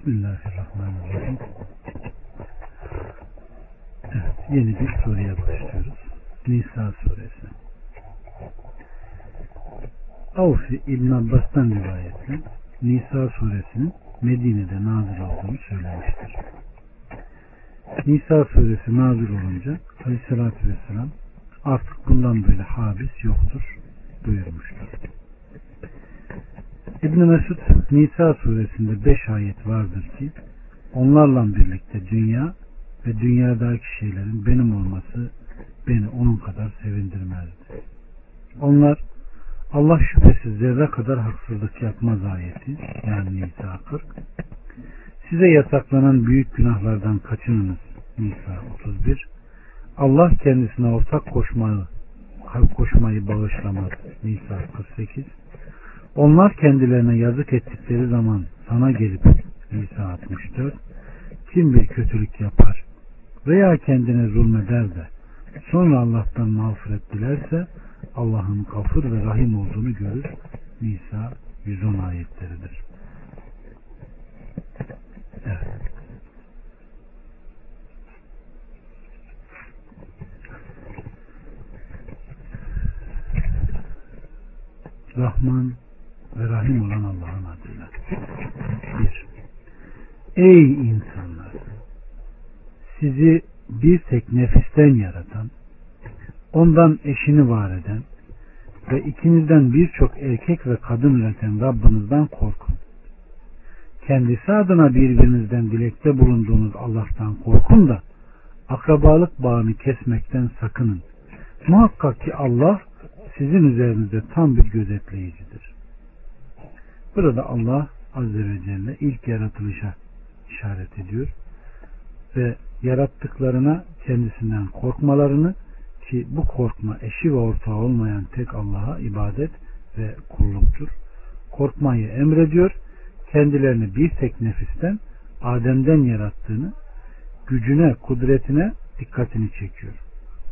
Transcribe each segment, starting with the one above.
Bismillahirrahmanirrahim. Evet, yeni bir soruya başlıyoruz. Nisa suresi. Avfi İbn Abbas'tan rivayetle Nisa suresinin Medine'de nazil olduğunu söylemiştir. Nisa suresi nazil olunca Aleyhisselatü Vesselam artık bundan böyle habis yoktur buyurmuştur. İbn Mesud Nisa suresinde beş ayet vardır ki onlarla birlikte dünya ve dünyadaki şeylerin benim olması beni onun kadar sevindirmezdi. Onlar Allah şüphesiz zerre kadar haksızlık yapmaz ayeti yani Nisa 40 size yasaklanan büyük günahlardan kaçınınız Nisa 31 Allah kendisine ortak koşmayı koşmayı bağışlamaz Nisa 48 onlar kendilerine yazık ettikleri zaman sana gelip Nisa 64 kim bir kötülük yapar veya kendine zulmeder de sonra Allah'tan mağfiret dilerse Allah'ın kafir ve rahim olduğunu görür. Nisa 110 ayetleridir. Evet. Rahman ve Rahim olan Allah'ın adıyla. Bir. Ey insanlar! Sizi bir tek nefisten yaratan, ondan eşini var eden ve ikinizden birçok erkek ve kadın üreten Rabbinizden korkun. Kendisi adına birbirinizden dilekte bulunduğunuz Allah'tan korkun da akrabalık bağını kesmekten sakının. Muhakkak ki Allah sizin üzerinizde tam bir gözetleyicidir. Burada Allah Azze ve Celle ilk yaratılışa işaret ediyor ve yarattıklarına kendisinden korkmalarını ki bu korkma eşi ve ortağı olmayan tek Allah'a ibadet ve kulluktur. Korkmayı emrediyor. Kendilerini bir tek nefisten Adem'den yarattığını gücüne, kudretine dikkatini çekiyor.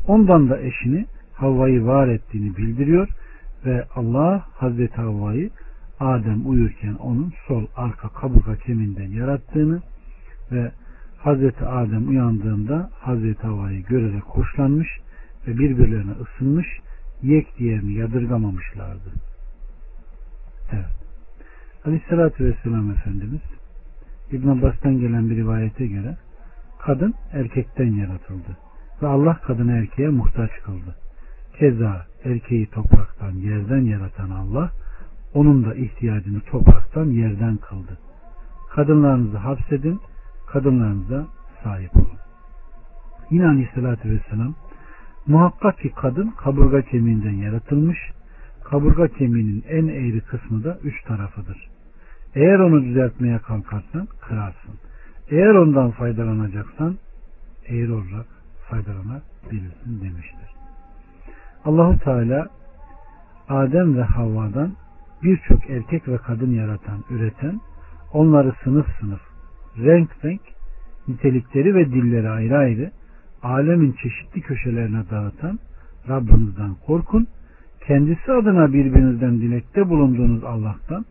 Ondan da eşini Havva'yı var ettiğini bildiriyor ve Allah Hazreti Havva'yı Adem uyurken onun sol arka kaburga kemiğinden yarattığını ve Hazreti Adem uyandığında Hazreti Havva'yı görerek hoşlanmış ve birbirlerine ısınmış, yek diğerini yadırgamamışlardı. Evet. Aleyhissalatü Vesselam Efendimiz İbn Abbas'tan gelen bir rivayete göre kadın erkekten yaratıldı ve Allah kadını erkeğe muhtaç kıldı. Keza erkeği topraktan, yerden yaratan Allah onun da ihtiyacını topraktan, yerden kıldı. Kadınlarınızı hapsedin, kadınlarınıza sahip olun. Yine Aleyhisselatü Vesselam Muhakkak ki kadın kaburga kemiğinden yaratılmış, kaburga kemiğinin en eğri kısmı da üç tarafıdır. Eğer onu düzeltmeye kalkarsan kırarsın. Eğer ondan faydalanacaksan eğri olarak faydalanabilirsin demiştir. Allahu Teala Adem ve Havva'dan birçok erkek ve kadın yaratan, üreten, onları sınıf sınıf, renk renk, nitelikleri ve dilleri ayrı ayrı, alemin çeşitli köşelerine dağıtan Rabbinizden korkun. Kendisi adına birbirinizden dilekte bulunduğunuz Allah'tan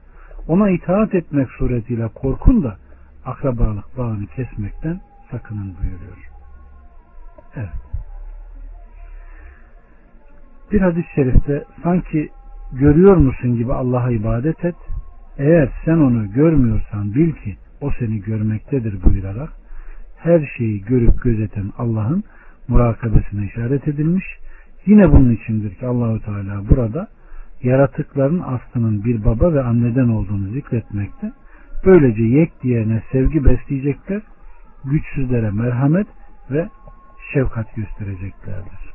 ona itaat etmek suretiyle korkun da akrabalık bağını kesmekten sakının buyuruyor. Evet. Bir hadis-i şerifte sanki görüyor musun gibi Allah'a ibadet et. Eğer sen onu görmüyorsan bil ki o seni görmektedir buyurarak her şeyi görüp gözeten Allah'ın murakabesine işaret edilmiş. Yine bunun içindir ki Allahu Teala burada yaratıkların aslının bir baba ve anneden olduğunu zikretmekte. Böylece yek diğerine sevgi besleyecekler, güçsüzlere merhamet ve şefkat göstereceklerdir.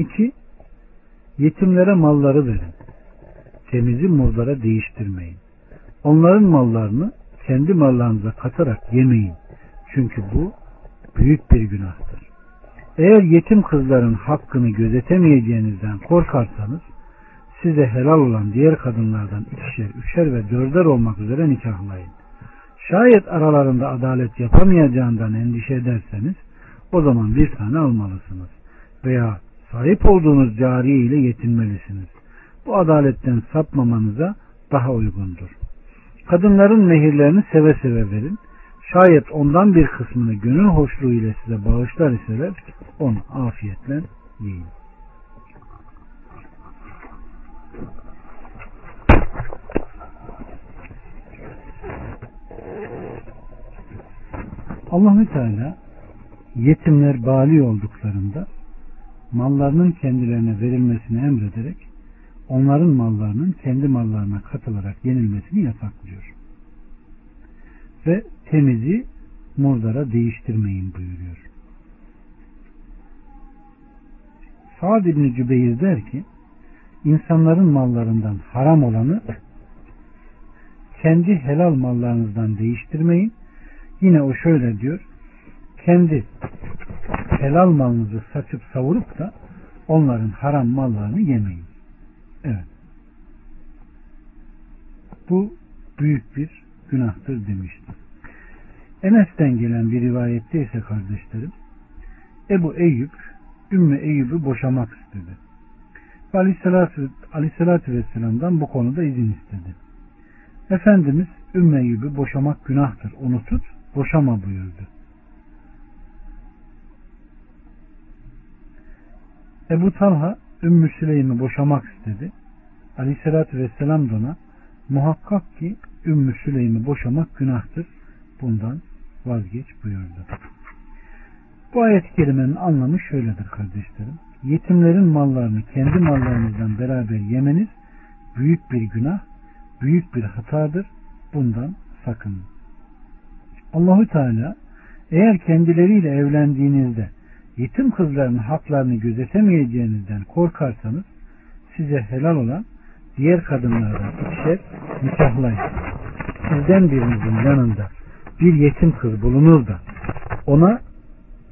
İki, yetimlere malları verin. Temizi murlara değiştirmeyin. Onların mallarını kendi mallarınıza katarak yemeyin. Çünkü bu büyük bir günahtır. Eğer yetim kızların hakkını gözetemeyeceğinizden korkarsanız size helal olan diğer kadınlardan ikişer, üçer ve dörder olmak üzere nikahlayın. Şayet aralarında adalet yapamayacağından endişe ederseniz o zaman bir tane almalısınız. Veya sahip olduğunuz cariye ile yetinmelisiniz. bu adaletten sapmamanıza daha uygundur. Kadınların mehirlerini seve seve verin. Şayet ondan bir kısmını gönül hoşluğu ile size bağışlar iseler onu afiyetle yiyin. Allahü Teala yetimler bali olduklarında mallarının kendilerine verilmesini emrederek onların mallarının kendi mallarına katılarak yenilmesini yasaklıyor. Ve temizi murdara değiştirmeyin buyuruyor. Sa'd İbni Cübeyr der ki insanların mallarından haram olanı kendi helal mallarınızdan değiştirmeyin. Yine o şöyle diyor kendi helal malınızı saçıp savurup da onların haram mallarını yemeyin. Evet. Bu büyük bir günahtır demiştir. Enes'ten gelen bir rivayette ise kardeşlerim Ebu Eyüp Ümmü Eyüp'ü boşamak istedi. Ve aleyhissalatü, aleyhissalatü vesselam'dan bu konuda izin istedi. Efendimiz Ümmü Eyüp'ü boşamak günahtır. Onu tut, boşama buyurdu. Ebu Talha Ümmü Süleym'i boşamak istedi. Aleyhissalatü vesselam da ona muhakkak ki Ümmü Süleym'i boşamak günahtır. Bundan vazgeç buyurdu. Bu ayet-i kerimenin anlamı şöyledir kardeşlerim. Yetimlerin mallarını kendi mallarınızdan beraber yemeniz büyük bir günah, büyük bir hatadır. Bundan sakının. Allahü Teala eğer kendileriyle evlendiğinizde yetim kızların haklarını gözetemeyeceğinizden korkarsanız size helal olan diğer kadınlardan ikişer nikahlayın. Sizden birinizin yanında bir yetim kız bulunur da ona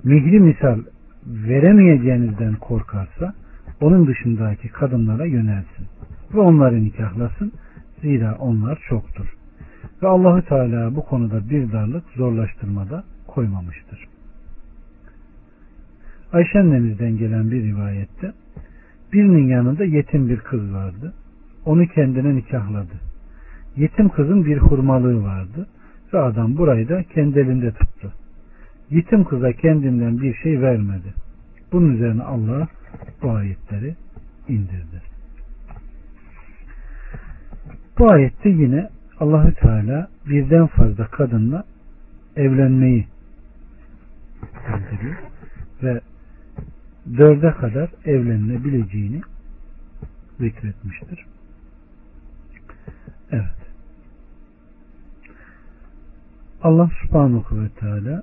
mihri misal veremeyeceğinizden korkarsa onun dışındaki kadınlara yönelsin ve onları nikahlasın. Zira onlar çoktur. Ve Allahü Teala bu konuda bir darlık zorlaştırmada koymamıştır. Ayşe annemizden gelen bir rivayette birinin yanında yetim bir kız vardı. Onu kendine nikahladı. Yetim kızın bir hurmalığı vardı ve adam burayı da kendi elinde tuttu. Yetim kıza kendinden bir şey vermedi. Bunun üzerine Allah bu ayetleri indirdi. Bu ayette yine Allahü Teala birden fazla kadınla evlenmeyi bildiriyor ve dörde kadar evlenilebileceğini zikretmiştir. Evet. Allah subhanahu ve teala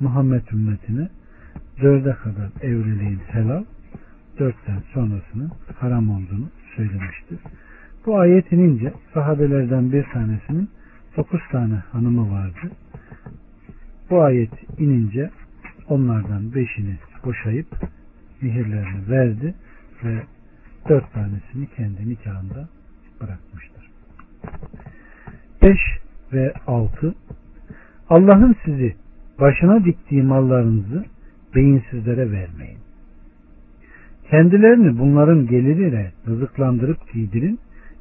Muhammed ümmetine dörde kadar evliliğin helal, dörtten sonrasının haram olduğunu söylemiştir. Bu ayet inince sahabelerden bir tanesinin dokuz tane hanımı vardı. Bu ayet inince onlardan beşini boşayıp mihirlerini verdi ve dört tanesini kendi nikahında bırakmıştır. Beş ve altı Allah'ın sizi başına diktiği mallarınızı beyinsizlere vermeyin. Kendilerini bunların geliriyle rızıklandırıp giydirin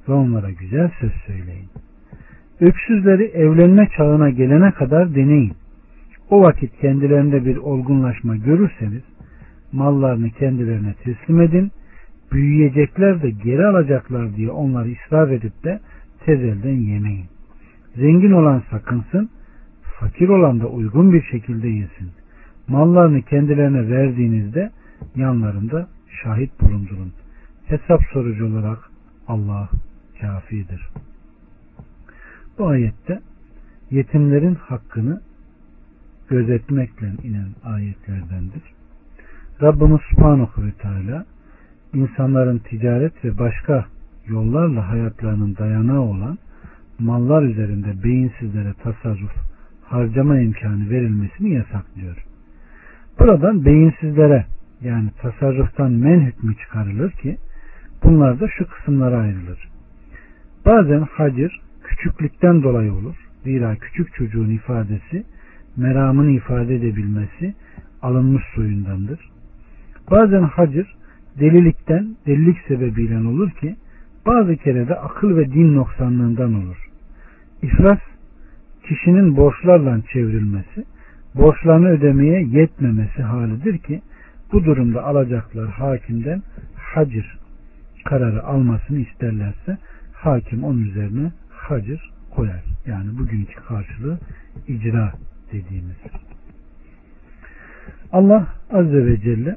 ve onlara güzel söz söyleyin. Öksüzleri evlenme çağına gelene kadar deneyin. O vakit kendilerinde bir olgunlaşma görürseniz mallarını kendilerine teslim edin. Büyüyecekler de geri alacaklar diye onları ısrar edip de tezelden yemeyin. Zengin olan sakınsın, fakir olan da uygun bir şekilde yesin. Mallarını kendilerine verdiğinizde yanlarında şahit bulundurun. Hesap sorucu olarak Allah kafidir. Bu ayette yetimlerin hakkını gözetmekle inen ayetlerdendir. Rabbimiz Subhanahu ve Teala insanların ticaret ve başka yollarla hayatlarının dayanağı olan mallar üzerinde beyinsizlere tasarruf, harcama imkanı verilmesini yasaklıyor. Buradan beyinsizlere yani tasarruftan men hükmü çıkarılır ki bunlar da şu kısımlara ayrılır. Bazen hacir küçüklükten dolayı olur. Zira küçük çocuğun ifadesi meramını ifade edebilmesi alınmış soyundandır. Bazen hacir delilikten, delilik sebebiyle olur ki bazı kere de akıl ve din noksanlığından olur. İflas kişinin borçlarla çevrilmesi, borçlarını ödemeye yetmemesi halidir ki bu durumda alacaklar hakimden hacir kararı almasını isterlerse hakim onun üzerine hacir koyar. Yani bugünkü karşılığı icra dediğimiz. Allah Azze ve Celle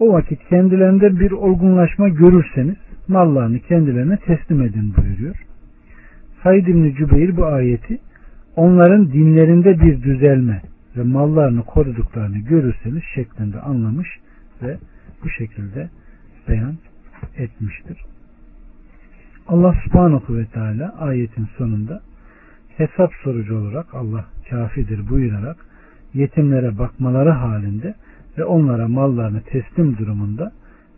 o vakit kendilerinde bir olgunlaşma görürseniz mallarını kendilerine teslim edin buyuruyor. Said İbni Cübeyr bu ayeti onların dinlerinde bir düzelme ve mallarını koruduklarını görürseniz şeklinde anlamış ve bu şekilde beyan etmiştir. Allah subhanahu ve teala ayetin sonunda hesap sorucu olarak Allah kafidir buyurarak yetimlere bakmaları halinde ve onlara mallarını teslim durumunda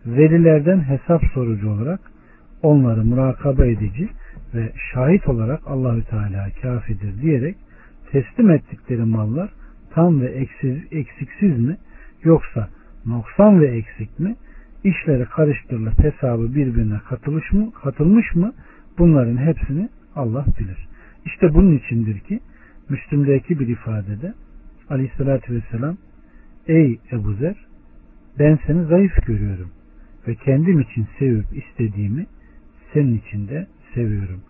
velilerden hesap sorucu olarak onları murakaba edici ve şahit olarak Allahü Teala kafidir diyerek teslim ettikleri mallar tam ve eksiz, eksiksiz mi yoksa noksan ve eksik mi işleri karıştırılıp hesabı birbirine katılmış mı, katılmış mı bunların hepsini Allah bilir. İşte bunun içindir ki Müslüm'deki bir ifadede Aleyhisselatü Vesselam Ey Ebu Zer ben seni zayıf görüyorum ve kendim için sevip istediğimi senin için de seviyorum.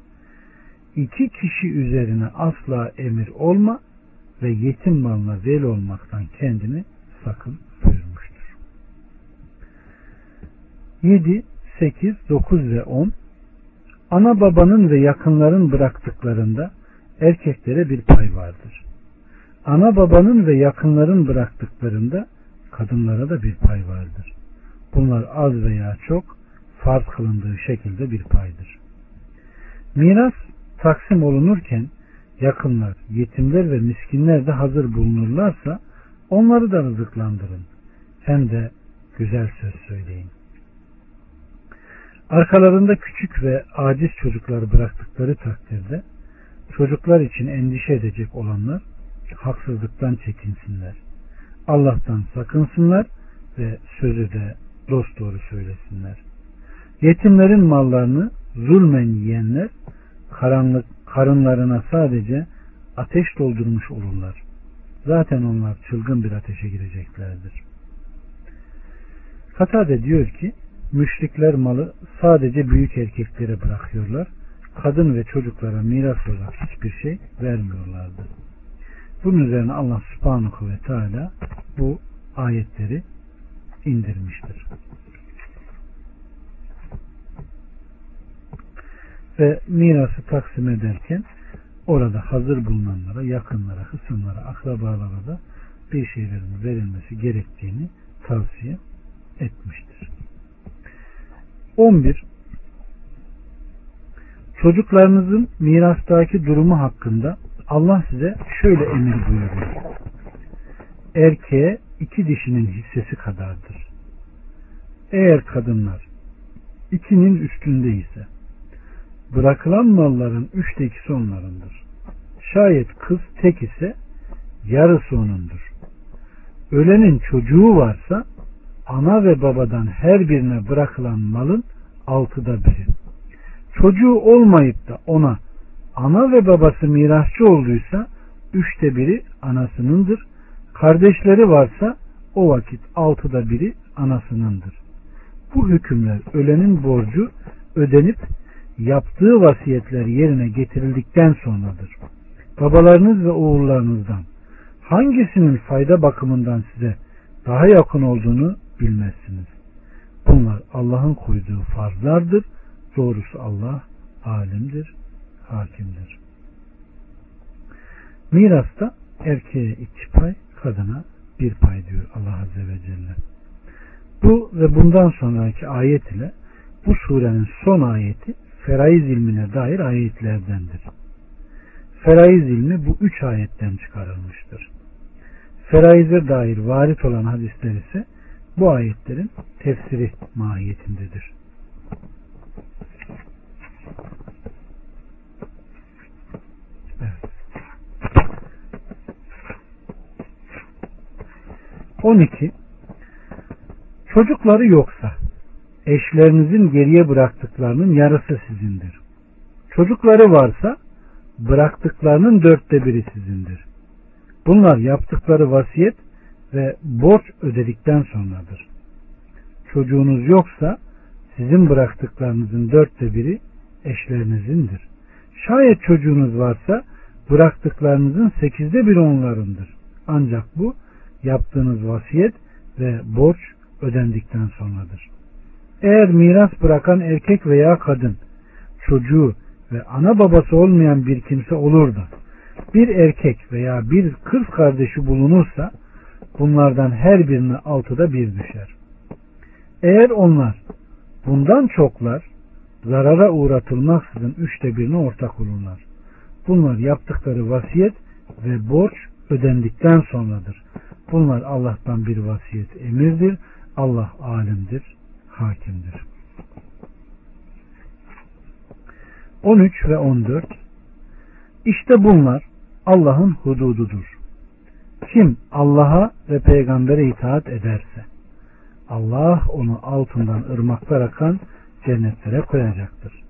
İki kişi üzerine asla emir olma ve yetim malına vel olmaktan kendini sakın buyurmuştur. 7, 8, 9 ve 10 Ana babanın ve yakınların bıraktıklarında erkeklere bir pay vardır. Ana babanın ve yakınların bıraktıklarında kadınlara da bir pay vardır. Bunlar az veya çok farz kılındığı şekilde bir paydır. Miras taksim olunurken yakınlar, yetimler ve miskinler de hazır bulunurlarsa onları da rızıklandırın. Hem de güzel söz söyleyin. Arkalarında küçük ve aciz çocukları bıraktıkları takdirde çocuklar için endişe edecek olanlar haksızlıktan çekinsinler. Allah'tan sakınsınlar ve sözü de dost doğru söylesinler. Yetimlerin mallarını zulmen yiyenler karanlık karınlarına sadece ateş doldurmuş olurlar. Zaten onlar çılgın bir ateşe gireceklerdir. Katade diyor ki müşrikler malı sadece büyük erkeklere bırakıyorlar. Kadın ve çocuklara miras olarak hiçbir şey vermiyorlardı. Bunun üzerine Allah subhanahu ve teala bu ayetleri indirmiştir. Ve mirası taksim ederken orada hazır bulunanlara, yakınlara, hısımlara, akrabalara da bir şeylerin verilmesi gerektiğini tavsiye etmiştir. 11. Çocuklarınızın mirastaki durumu hakkında Allah size şöyle emir buyuruyor. Erkeğe iki dişinin hissesi kadardır. Eğer kadınlar ikinin üstünde ise bırakılan malların üçte ikisi onlarındır. Şayet kız tek ise yarısı onundur. Ölenin çocuğu varsa ana ve babadan her birine bırakılan malın altıda biri. Çocuğu olmayıp da ona ana ve babası mirasçı olduysa üçte biri anasınındır. Kardeşleri varsa o vakit altıda biri anasınındır. Bu hükümler ölenin borcu ödenip yaptığı vasiyetler yerine getirildikten sonradır. Babalarınız ve oğullarınızdan hangisinin fayda bakımından size daha yakın olduğunu bilmezsiniz. Bunlar Allah'ın koyduğu farzlardır. Doğrusu Allah alimdir, hakimdir. Mirasta erkeğe iki pay, kadına bir pay diyor Allah Azze ve Celle. Bu ve bundan sonraki ayet ile bu surenin son ayeti feraiz ilmine dair ayetlerdendir. Feraiz ilmi bu üç ayetten çıkarılmıştır. Feraize dair varit olan hadisler ise bu ayetlerin tefsiri mahiyetindedir. 12. Çocukları yoksa eşlerinizin geriye bıraktıklarının yarısı sizindir. Çocukları varsa bıraktıklarının dörtte biri sizindir. Bunlar yaptıkları vasiyet ve borç ödedikten sonradır. Çocuğunuz yoksa sizin bıraktıklarınızın dörtte biri eşlerinizin,dir. Şayet çocuğunuz varsa bıraktıklarınızın sekizde biri onlarındır. Ancak bu yaptığınız vasiyet ve borç ödendikten sonradır. Eğer miras bırakan erkek veya kadın çocuğu ve ana babası olmayan bir kimse olur da bir erkek veya bir kız kardeşi bulunursa bunlardan her birine altıda bir düşer. Eğer onlar bundan çoklar zarara uğratılmaksızın üçte birine ortak olurlar. Bunlar yaptıkları vasiyet ve borç ödendikten sonradır. Bunlar Allah'tan bir vasiyet emirdir. Allah alimdir, hakimdir. 13 ve 14 İşte bunlar Allah'ın hudududur. Kim Allah'a ve peygambere itaat ederse Allah onu altından ırmaklar akan cennetlere koyacaktır.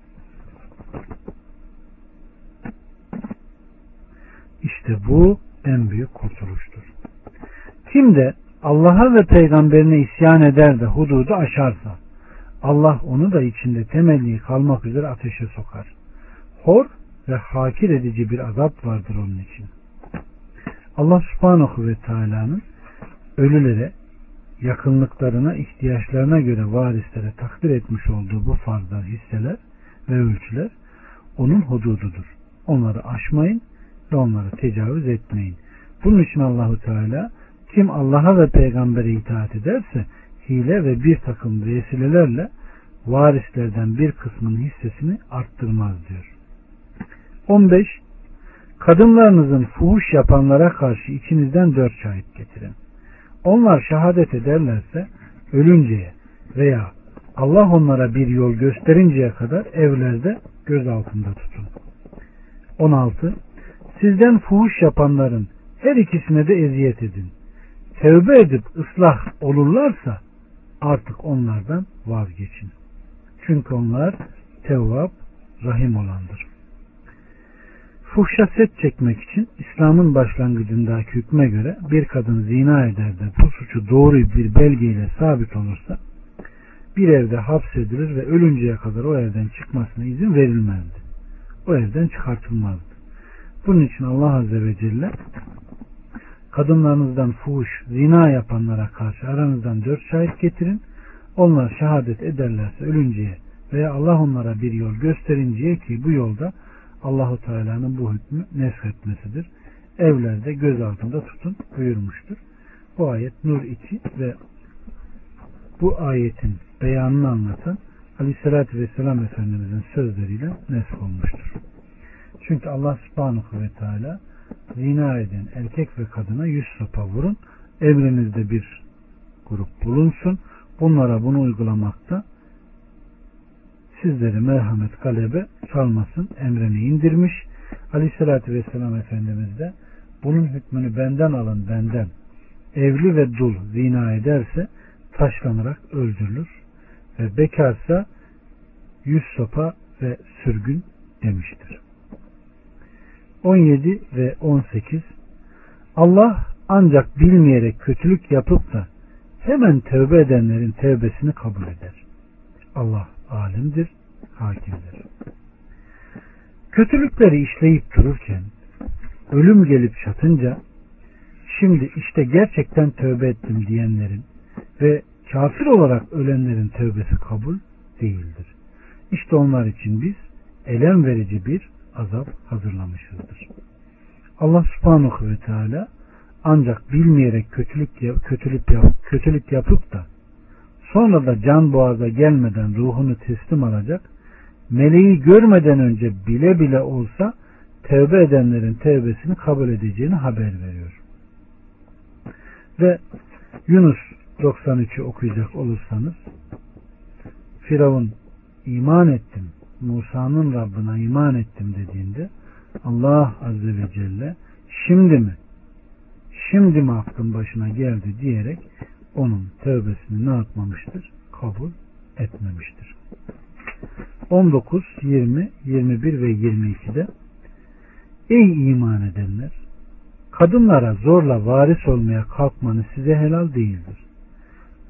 İşte bu en büyük kurtuluştur. Kim de Allah'a ve peygamberine isyan eder de hududu aşarsa Allah onu da içinde temelli kalmak üzere ateşe sokar. Hor ve hakir edici bir azap vardır onun için. Allah subhanahu ve teala'nın ölülere yakınlıklarına, ihtiyaçlarına göre varislere takdir etmiş olduğu bu farzlar, hisseler ve ölçüler onun hudududur. Onları aşmayın ve onları tecavüz etmeyin. Bunun için Allahu Teala kim Allah'a ve peygambere itaat ederse hile ve bir takım vesilelerle varislerden bir kısmının hissesini arttırmaz diyor. 15. Kadınlarınızın fuhuş yapanlara karşı içinizden dört şahit getirin. Onlar şehadet ederlerse ölünceye veya Allah onlara bir yol gösterinceye kadar evlerde göz altında tutun. 16. Sizden fuhuş yapanların her ikisine de eziyet edin. Tevbe edip ıslah olurlarsa artık onlardan vazgeçin. Çünkü onlar tevvab, rahim olandır. Fuhşa set çekmek için İslam'ın başlangıcındaki hükme göre bir kadın zina eder de bu suçu doğru bir belgeyle sabit olursa bir evde hapsedilir ve ölünceye kadar o evden çıkmasına izin verilmezdi. O evden çıkartılmazdı. Bunun için Allah Azze ve Celle kadınlarınızdan fuhuş, zina yapanlara karşı aranızdan dört şahit getirin. Onlar şehadet ederlerse ölünceye veya Allah onlara bir yol gösterinceye ki bu yolda Allahu Teala'nın bu hükmü nesretmesidir. Evlerde göz altında tutun buyurmuştur. Bu ayet Nur 2 ve bu ayetin beyanını anlatan Aleyhisselatü Vesselam Efendimizin sözleriyle nesk olmuştur. Çünkü Allah subhanahu ve teala zina eden erkek ve kadına yüz sopa vurun. Emrinizde bir grup bulunsun. Bunlara bunu uygulamakta sizleri merhamet galebe çalmasın emrini indirmiş. Aleyhissalatü Vesselam Efendimiz de bunun hükmünü benden alın benden. Evli ve dul zina ederse taşlanarak öldürülür ve bekarsa yüz sopa ve sürgün demiştir. 17 ve 18 Allah ancak bilmeyerek kötülük yapıp da hemen tövbe edenlerin tövbesini kabul eder. Allah alimdir, hakimdir. Kötülükleri işleyip dururken ölüm gelip çatınca şimdi işte gerçekten tövbe ettim diyenlerin ve kafir olarak ölenlerin tövbesi kabul değildir. İşte onlar için biz elem verici bir azap hazırlamışızdır. Allah subhanahu ve teala ancak bilmeyerek kötülük, kötülük, yap, kötülük yapıp da sonra da can boğaza gelmeden ruhunu teslim alacak meleği görmeden önce bile bile olsa tevbe edenlerin tevbesini kabul edeceğini haber veriyor. Ve Yunus 93'ü okuyacak olursanız Firavun iman ettim Musa'nın Rabbına iman ettim dediğinde Allah Azze ve Celle şimdi mi şimdi mi aklın başına geldi diyerek onun tövbesini ne yapmamıştır? Kabul etmemiştir. 19, 20, 21 ve 22'de Ey iman edenler! Kadınlara zorla varis olmaya kalkmanız size helal değildir.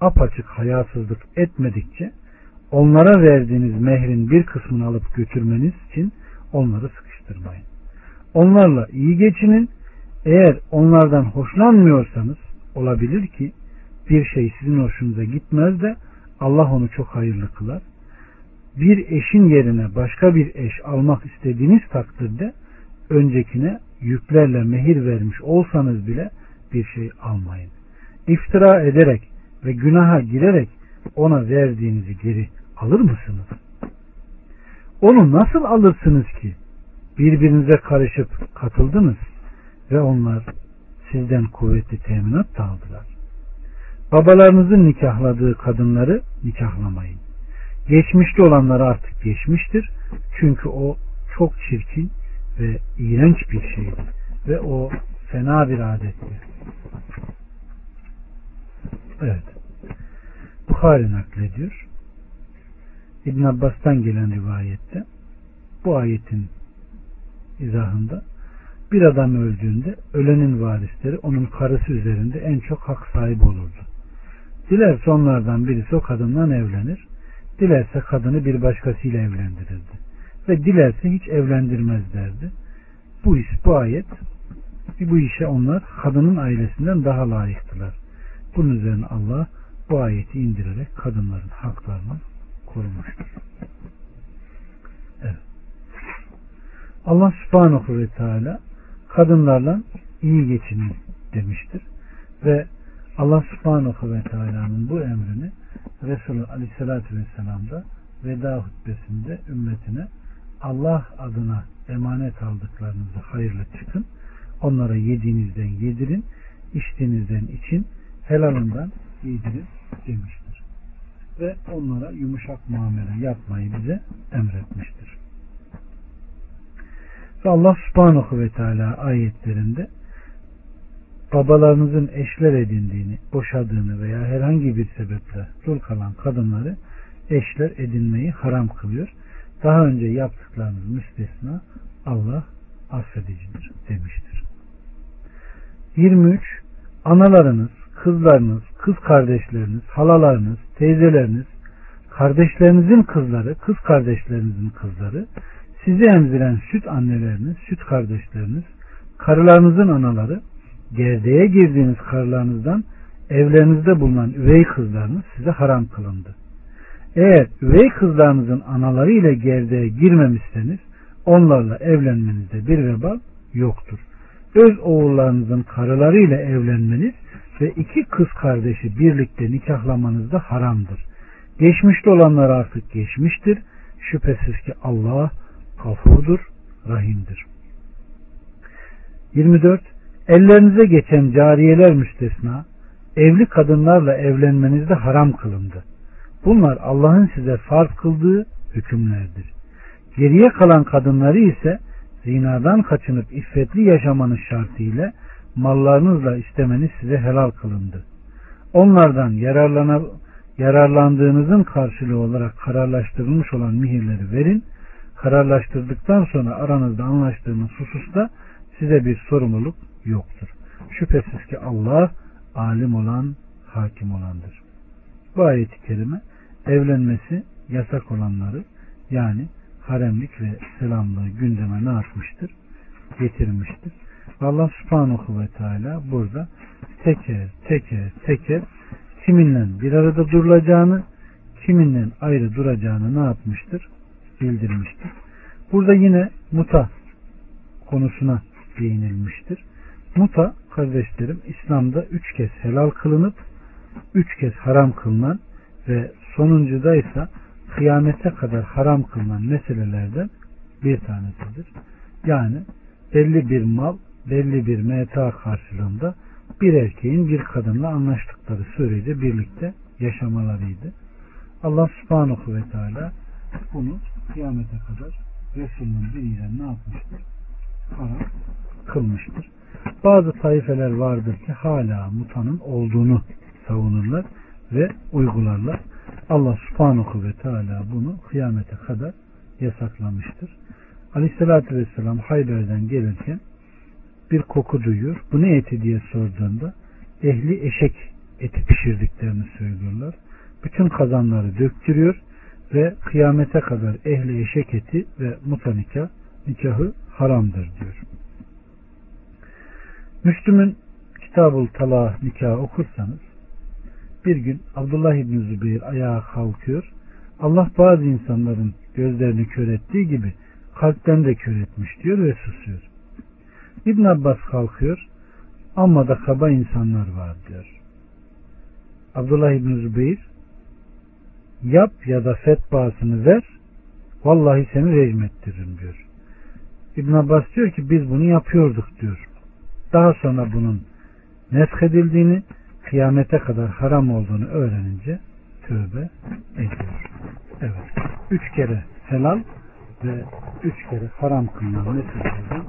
Apaçık hayasızlık etmedikçe onlara verdiğiniz mehrin bir kısmını alıp götürmeniz için onları sıkıştırmayın. Onlarla iyi geçinin. Eğer onlardan hoşlanmıyorsanız olabilir ki bir şey sizin hoşunuza gitmez de Allah onu çok hayırlı kılar. Bir eşin yerine başka bir eş almak istediğiniz takdirde öncekine yüklerle mehir vermiş olsanız bile bir şey almayın. İftira ederek ve günaha girerek ona verdiğinizi geri alır mısınız? Onu nasıl alırsınız ki? Birbirinize karışıp katıldınız ve onlar sizden kuvvetli teminat da aldılar. Babalarınızın nikahladığı kadınları nikahlamayın. Geçmişte olanları artık geçmiştir. Çünkü o çok çirkin ve iğrenç bir şeydi. Ve o fena bir adetti. Evet. Bukhari naklediyor. İbn Abbas'tan gelen rivayette bu ayetin izahında bir adam öldüğünde ölenin varisleri onun karısı üzerinde en çok hak sahibi olurdu. Dilerse onlardan birisi o kadından evlenir. Dilerse kadını bir başkasıyla evlendirirdi. Ve dilerse hiç evlendirmez derdi. Bu iş, bu ayet bu işe onlar kadının ailesinden daha layıktılar. Bunun üzerine Allah bu ayeti indirerek kadınların haklarını korumuştur. Evet. Allah subhanahu ve teala kadınlarla iyi geçinin demiştir. Ve Allah subhanahu ve teala'nın bu emrini Resulü aleyhissalatü vesselam da veda hutbesinde ümmetine Allah adına emanet aldıklarınızı hayırlı çıkın. Onlara yediğinizden yedirin, içtiğinizden için, helalından yedirin demiştir. Ve onlara yumuşak muamele yapmayı bize emretmiştir. Ve Allah subhanahu ve teala ayetlerinde babalarınızın eşler edindiğini, boşadığını veya herhangi bir sebeple dul kalan kadınları eşler edinmeyi haram kılıyor. Daha önce yaptıklarınız müstesna Allah affedicidir demiştir. 23. Analarınız, kızlarınız, kız kardeşleriniz, halalarınız, teyzeleriniz, kardeşlerinizin kızları, kız kardeşlerinizin kızları, sizi emziren süt anneleriniz, süt kardeşleriniz, karılarınızın anaları, gerdeğe girdiğiniz karılarınızdan evlerinizde bulunan üvey kızlarınız size haram kılındı. Eğer üvey kızlarınızın anaları ile gerdeğe girmemişseniz onlarla evlenmenizde bir vebal yoktur. Öz oğullarınızın karıları ile evlenmeniz ve iki kız kardeşi birlikte nikahlamanız da haramdır. Geçmişte olanlar artık geçmiştir. Şüphesiz ki Allah gafurdur, rahimdir. 24. Ellerinize geçen cariyeler müstesna, evli kadınlarla evlenmenizde haram kılındı. Bunlar Allah'ın size farz kıldığı hükümlerdir. Geriye kalan kadınları ise zinadan kaçınıp iffetli yaşamanız şartıyla mallarınızla istemeniz size helal kılındı. Onlardan yararlana, yararlandığınızın karşılığı olarak kararlaştırılmış olan mihirleri verin. Kararlaştırdıktan sonra aranızda anlaştığınız hususta size bir sorumluluk yoktur. Şüphesiz ki Allah alim olan, hakim olandır. Bu ayeti kerime evlenmesi yasak olanları yani haremlik ve selamlığı gündeme ne yapmıştır? Getirmiştir. Allah subhanahu ve teala burada teker teker teker kiminle bir arada durulacağını kiminle ayrı duracağını ne yapmıştır? Bildirmiştir. Burada yine muta konusuna değinilmiştir. Muta kardeşlerim İslam'da üç kez helal kılınıp üç kez haram kılınan ve sonuncuda ise kıyamete kadar haram kılınan meselelerden bir tanesidir. Yani belli bir mal, belli bir meta karşılığında bir erkeğin bir kadınla anlaştıkları sürece birlikte yaşamalarıydı. Allah subhanahu ve teala bunu kıyamete kadar Resulünün biriyle ne yapmıştır? Haram kılmıştır. Bazı taifeler vardır ki hala mutanın olduğunu savunurlar ve uygularlar. Allah subhanahu ve teala bunu kıyamete kadar yasaklamıştır. Aleyhissalatü vesselam Hayber'den gelirken bir koku duyuyor. Bu ne eti diye sorduğunda ehli eşek eti pişirdiklerini söylüyorlar. Bütün kazanları döktürüyor ve kıyamete kadar ehli eşek eti ve muta nikah, nikahı haramdır diyor. Müslüm'ün Kitabul Talah nikahı okursanız bir gün Abdullah İbni Zübeyir ayağa kalkıyor. Allah bazı insanların gözlerini kör ettiği gibi kalpten de kör etmiş diyor ve susuyor. İbn Abbas kalkıyor. Amma da kaba insanlar var diyor. Abdullah İbni Zübeyir yap ya da fetvasını ver vallahi seni rejim ettiririm diyor. İbn Abbas diyor ki biz bunu yapıyorduk diyor. Daha sonra bunun nefkedildiğini kıyamete kadar haram olduğunu öğrenince tövbe ediyor. Evet. Üç kere helal ve üç kere haram kılınan ne kadardan